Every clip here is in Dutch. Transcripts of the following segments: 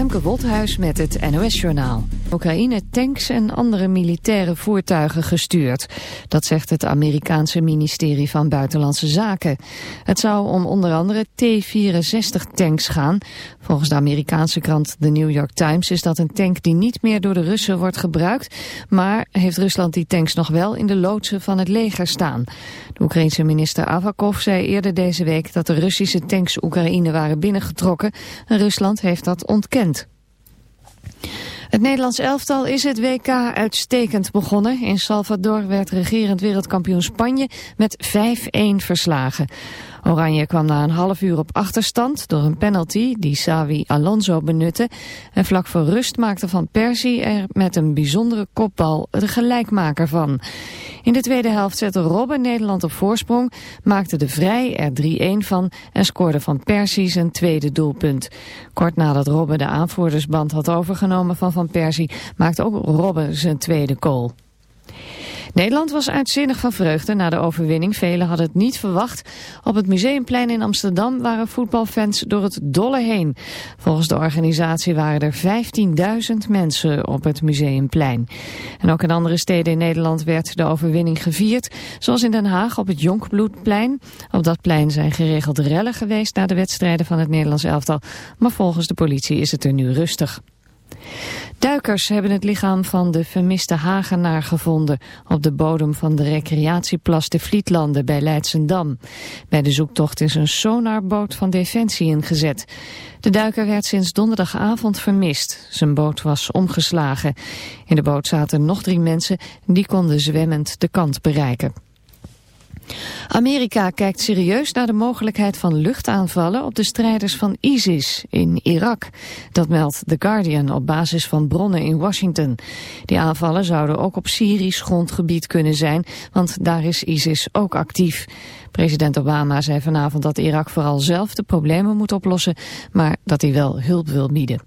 Femke Wolthuis met het NOS-journaal. Oekraïne tanks en andere militaire voertuigen gestuurd. Dat zegt het Amerikaanse ministerie van Buitenlandse Zaken. Het zou om onder andere T-64 tanks gaan. Volgens de Amerikaanse krant The New York Times is dat een tank die niet meer door de Russen wordt gebruikt. Maar heeft Rusland die tanks nog wel in de loodsen van het leger staan. De Oekraïense minister Avakov zei eerder deze week dat de Russische tanks Oekraïne waren binnengetrokken. En Rusland heeft dat ontkend. Het Nederlands elftal is het WK uitstekend begonnen. In Salvador werd regerend wereldkampioen Spanje met 5-1 verslagen. Oranje kwam na een half uur op achterstand door een penalty die Savi Alonso benutte. En vlak voor rust maakte Van Persie er met een bijzondere kopbal de gelijkmaker van. In de tweede helft zette Robben Nederland op voorsprong, maakte de Vrij er 3-1 van en scoorde Van Persie zijn tweede doelpunt. Kort nadat Robben de aanvoerdersband had overgenomen van Van Persie, maakte ook Robben zijn tweede goal. Nederland was uitzinnig van vreugde na de overwinning. Velen hadden het niet verwacht. Op het Museumplein in Amsterdam waren voetbalfans door het dolle heen. Volgens de organisatie waren er 15.000 mensen op het Museumplein. En ook in andere steden in Nederland werd de overwinning gevierd. Zoals in Den Haag op het Jonkbloedplein. Op dat plein zijn geregeld rellen geweest na de wedstrijden van het Nederlands elftal. Maar volgens de politie is het er nu rustig. Duikers hebben het lichaam van de vermiste Hagenaar gevonden op de bodem van de recreatieplas de Vlietlanden bij Leidsendam. Bij de zoektocht is een sonarboot van Defensie ingezet. De duiker werd sinds donderdagavond vermist. Zijn boot was omgeslagen. In de boot zaten nog drie mensen, die konden zwemmend de kant bereiken. Amerika kijkt serieus naar de mogelijkheid van luchtaanvallen op de strijders van ISIS in Irak. Dat meldt The Guardian op basis van bronnen in Washington. Die aanvallen zouden ook op Syrisch grondgebied kunnen zijn, want daar is ISIS ook actief. President Obama zei vanavond dat Irak vooral zelf de problemen moet oplossen, maar dat hij wel hulp wil bieden.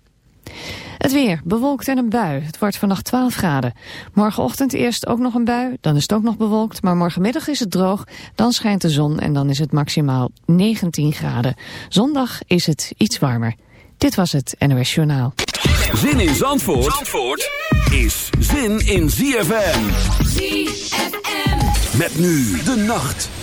Het weer, bewolkt en een bui. Het wordt vannacht 12 graden. Morgenochtend eerst ook nog een bui, dan is het ook nog bewolkt. Maar morgenmiddag is het droog, dan schijnt de zon en dan is het maximaal 19 graden. Zondag is het iets warmer. Dit was het NOS Journaal. Zin in Zandvoort, Zandvoort is zin in ZFM. ZFM. Met nu de nacht.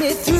me through.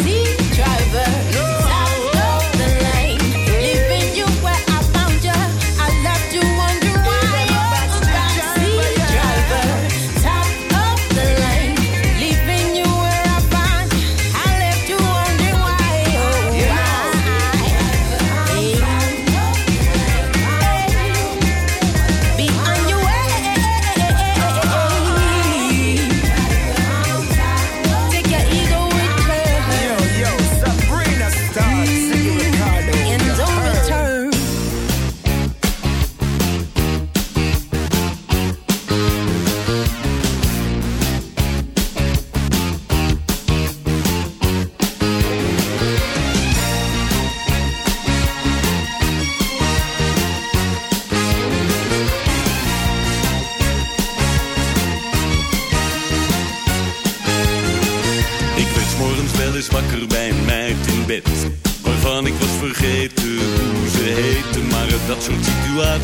driver. No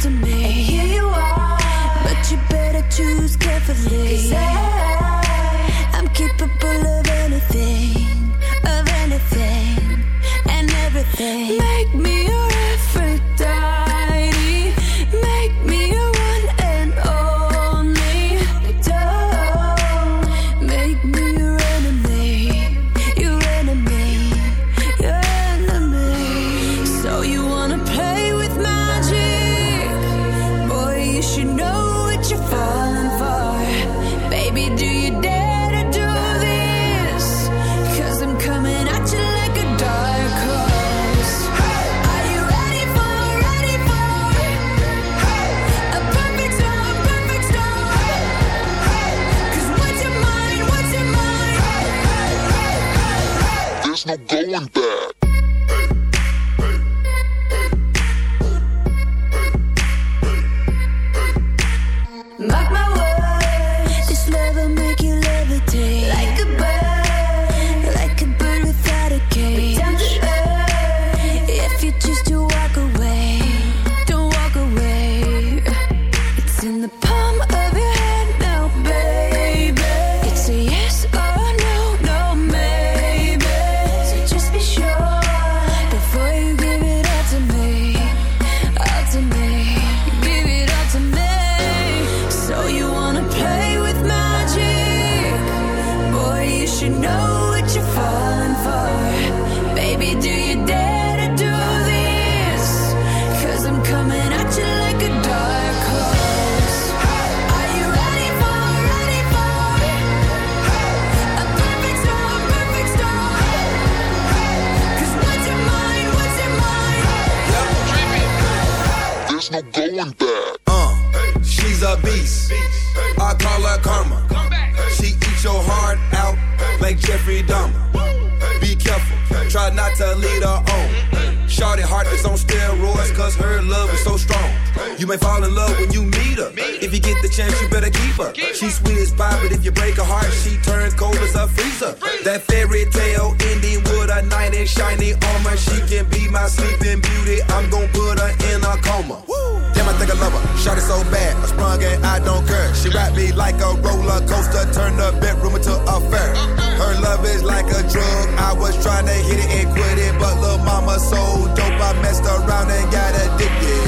to me. And here you are. But you better choose carefully. beast. I call her karma. She eats your heart out like Jeffrey Dahmer. Be careful, try not to lead her on. Shorty heart is on steroids, cause her love is so strong. You may fall in love when you meet her. If you get the chance, you better keep her. She's sweet as pie, but if you break her heart, she turns cold as a freezer. That fairy tale ending with a knight in shiny armor. She can be my sleeping beauty. I'm gonna put her in a coma like a lover. Shot it so bad, I sprung and I don't care. She rap me like a roller coaster, turn the bedroom into a fair. Her love is like a drug. I was trying to hit it and quit it, but little mama so dope, I messed around and got addicted.